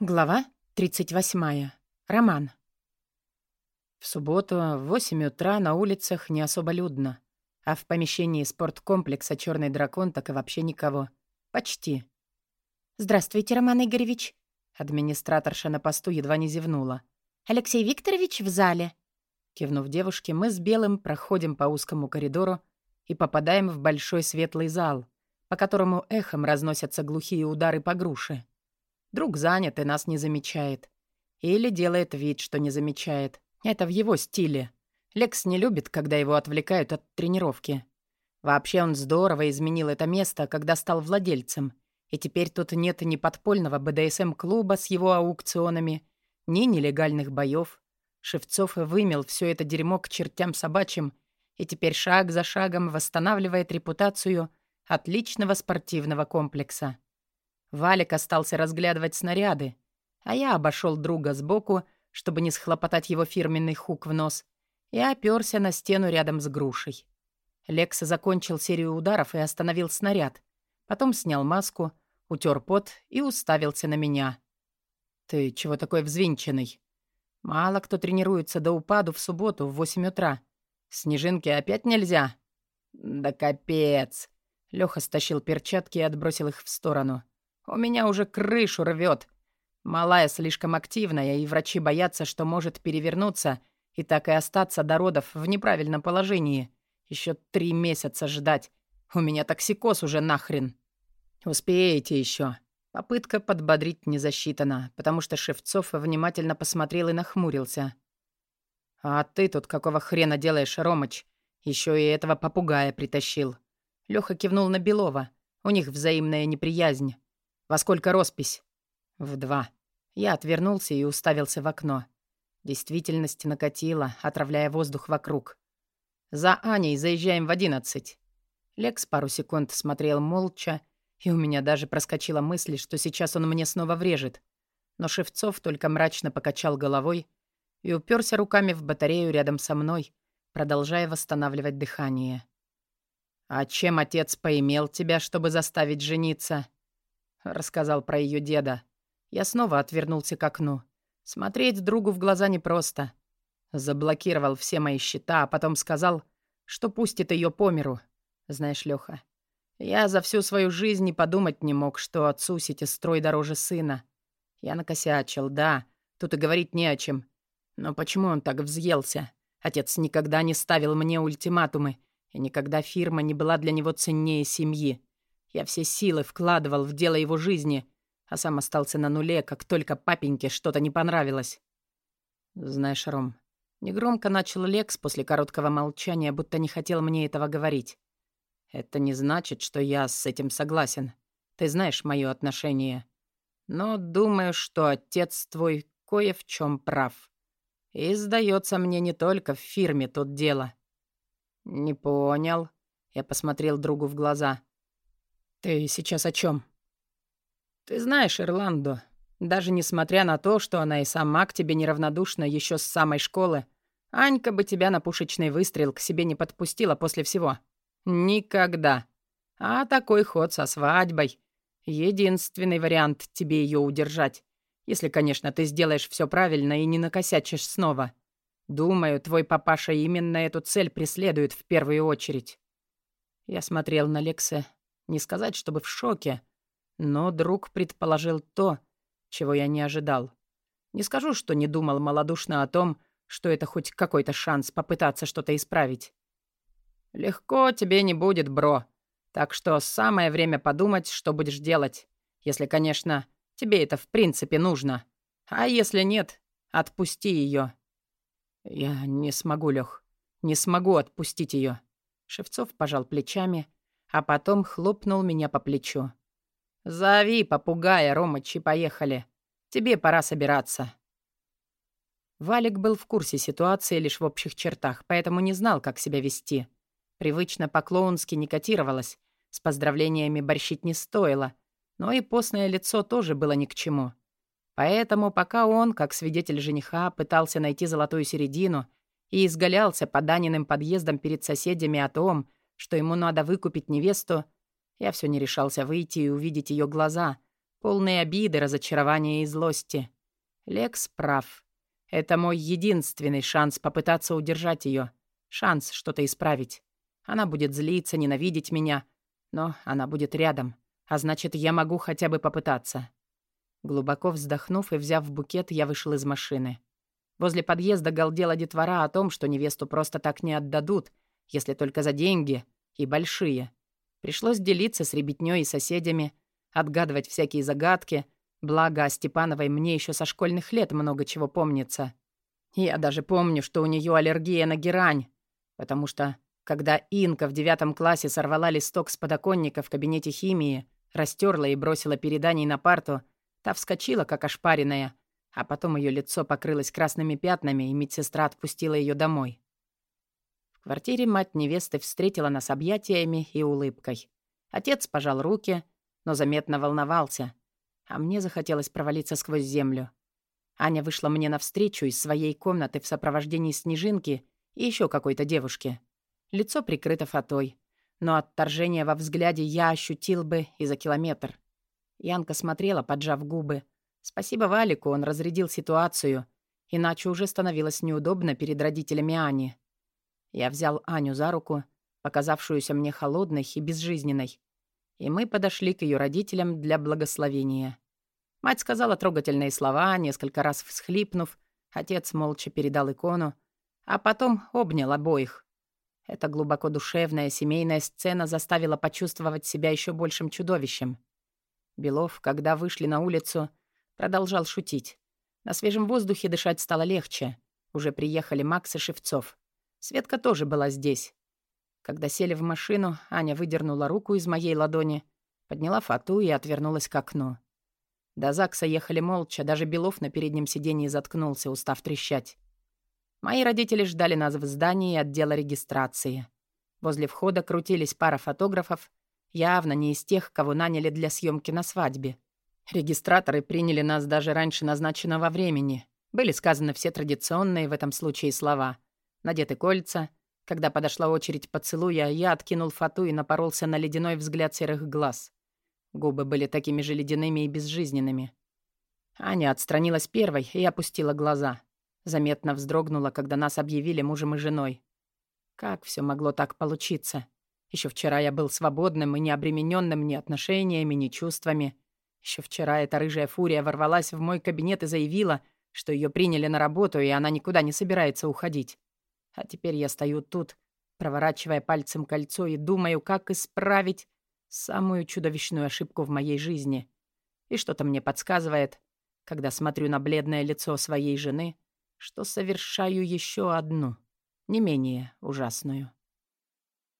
Глава 38. Роман. В субботу в 8 утра на улицах не особо людно, а в помещении спорткомплекса «Чёрный дракон» так и вообще никого. Почти. «Здравствуйте, Роман Игоревич». Администраторша на посту едва не зевнула. «Алексей Викторович в зале». Кивнув девушке, мы с Белым проходим по узкому коридору и попадаем в большой светлый зал, по которому эхом разносятся глухие удары по груше. Друг занят и нас не замечает. Или делает вид, что не замечает. Это в его стиле. Лекс не любит, когда его отвлекают от тренировки. Вообще он здорово изменил это место, когда стал владельцем. И теперь тут нет ни подпольного БДСМ-клуба с его аукционами, ни нелегальных боев. Шевцов вымел все это дерьмо к чертям собачьим и теперь шаг за шагом восстанавливает репутацию отличного спортивного комплекса. Валик остался разглядывать снаряды, а я обошел друга сбоку, чтобы не схлопотать его фирменный хук в нос, и оперся на стену рядом с грушей. Лекс закончил серию ударов и остановил снаряд. Потом снял маску, утер пот и уставился на меня. «Ты чего такой взвинченный?» «Мало кто тренируется до упаду в субботу в восемь утра. Снежинки опять нельзя?» «Да капец!» Лёха стащил перчатки и отбросил их в сторону. У меня уже крышу рвет. Малая слишком активная, и врачи боятся, что может перевернуться и так и остаться до родов в неправильном положении. Еще три месяца ждать. У меня токсикоз уже нахрен. Успеете еще. Попытка подбодрить не засчитана, потому что Шевцов внимательно посмотрел и нахмурился. «А ты тут какого хрена делаешь, Ромыч? Еще и этого попугая притащил». Леха кивнул на Белова. У них взаимная неприязнь. «Во сколько роспись?» «В два». Я отвернулся и уставился в окно. Действительность накатила, отравляя воздух вокруг. «За Аней заезжаем в одиннадцать». Лекс пару секунд смотрел молча, и у меня даже проскочила мысль, что сейчас он мне снова врежет. Но Шевцов только мрачно покачал головой и уперся руками в батарею рядом со мной, продолжая восстанавливать дыхание. «А чем отец поимел тебя, чтобы заставить жениться?» Рассказал про ее деда. Я снова отвернулся к окну. Смотреть другу в глаза непросто. Заблокировал все мои счета, а потом сказал, что пустит ее по миру. Знаешь, Леха, я за всю свою жизнь не подумать не мог, что отцу строй дороже сына. Я накосячил, да, тут и говорить не о чем. Но почему он так взъелся? Отец никогда не ставил мне ультиматумы, и никогда фирма не была для него ценнее семьи. Я все силы вкладывал в дело его жизни, а сам остался на нуле, как только папеньке что-то не понравилось. Знаешь, Ром, негромко начал Лекс после короткого молчания, будто не хотел мне этого говорить. Это не значит, что я с этим согласен. Ты знаешь мое отношение. Но думаю, что отец твой кое в чем прав. И, сдается мне, не только в фирме тут дело. Не понял. Я посмотрел другу в глаза. «Ты сейчас о чем? «Ты знаешь Ирландо. Даже несмотря на то, что она и сама к тебе неравнодушна еще с самой школы, Анька бы тебя на пушечный выстрел к себе не подпустила после всего. Никогда. А такой ход со свадьбой — единственный вариант тебе ее удержать. Если, конечно, ты сделаешь все правильно и не накосячишь снова. Думаю, твой папаша именно эту цель преследует в первую очередь». Я смотрел на Лексе, не сказать, чтобы в шоке, но друг предположил то, чего я не ожидал. Не скажу, что не думал малодушно о том, что это хоть какой-то шанс попытаться что-то исправить. «Легко тебе не будет, бро. Так что самое время подумать, что будешь делать. Если, конечно, тебе это в принципе нужно. А если нет, отпусти ее. «Я не смогу, Лех, не смогу отпустить ее. Шевцов пожал плечами, а потом хлопнул меня по плечу. «Зови попугая, Ромыч, и поехали. Тебе пора собираться». Валик был в курсе ситуации лишь в общих чертах, поэтому не знал, как себя вести. Привычно по-клоунски не котировалось, с поздравлениями борщить не стоило, но и постное лицо тоже было ни к чему. Поэтому пока он, как свидетель жениха, пытался найти золотую середину и изгалялся по Даниным подъездам перед соседями о том, что ему надо выкупить невесту, я все не решался выйти и увидеть ее глаза, полные обиды, разочарования и злости. Лекс прав. Это мой единственный шанс попытаться удержать ее, шанс что-то исправить. Она будет злиться, ненавидеть меня, но она будет рядом, а значит, я могу хотя бы попытаться. Глубоко вздохнув и взяв букет, я вышел из машины. Возле подъезда галдела детвора о том, что невесту просто так не отдадут, если только за деньги, и большие. Пришлось делиться с ребятнёй и соседями, отгадывать всякие загадки, благо о Степановой мне еще со школьных лет много чего помнится. Я даже помню, что у нее аллергия на герань, потому что, когда Инка в девятом классе сорвала листок с подоконника в кабинете химии, растерла и бросила переданий на парту, та вскочила, как ошпаренная, а потом ее лицо покрылось красными пятнами, и медсестра отпустила ее домой. Квартире мать невесты встретила нас объятиями и улыбкой. Отец пожал руки, но заметно волновался, а мне захотелось провалиться сквозь землю. Аня вышла мне навстречу из своей комнаты в сопровождении снежинки и еще какой-то девушки. Лицо прикрыто фатой, но отторжение во взгляде я ощутил бы и за километр. Янка смотрела, поджав губы, Спасибо Валику, он разрядил ситуацию, иначе уже становилось неудобно перед родителями Ани. Я взял Аню за руку, показавшуюся мне холодной и безжизненной, и мы подошли к ее родителям для благословения. Мать сказала трогательные слова, несколько раз всхлипнув, отец молча передал икону, а потом обнял обоих. Эта глубоко душевная семейная сцена заставила почувствовать себя еще большим чудовищем. Белов, когда вышли на улицу, Продолжал шутить. На свежем воздухе дышать стало легче. Уже приехали Макс и Шевцов. Светка тоже была здесь. Когда сели в машину, Аня выдернула руку из моей ладони, подняла фату и отвернулась к окну. До ЗАГСа ехали молча, даже Белов на переднем сиденье заткнулся, устав трещать. Мои родители ждали нас в здании отдела регистрации. Возле входа крутились пара фотографов, явно не из тех, кого наняли для съемки на свадьбе. Регистраторы приняли нас даже раньше назначенного времени. Были сказаны все традиционные в этом случае слова. Надеты кольца. Когда подошла очередь поцелуя, я откинул фату и напоролся на ледяной взгляд серых глаз. Губы были такими же ледяными и безжизненными. Аня отстранилась первой и опустила глаза. Заметно вздрогнула, когда нас объявили мужем и женой. Как все могло так получиться? Еще вчера я был свободным и не обремененным ни отношениями, ни чувствами. Еще вчера эта рыжая фурия ворвалась в мой кабинет и заявила, что ее приняли на работу, и она никуда не собирается уходить. А теперь я стою тут, проворачивая пальцем кольцо и думаю, как исправить самую чудовищную ошибку в моей жизни. И что-то мне подсказывает, когда смотрю на бледное лицо своей жены, что совершаю еще одну, не менее ужасную.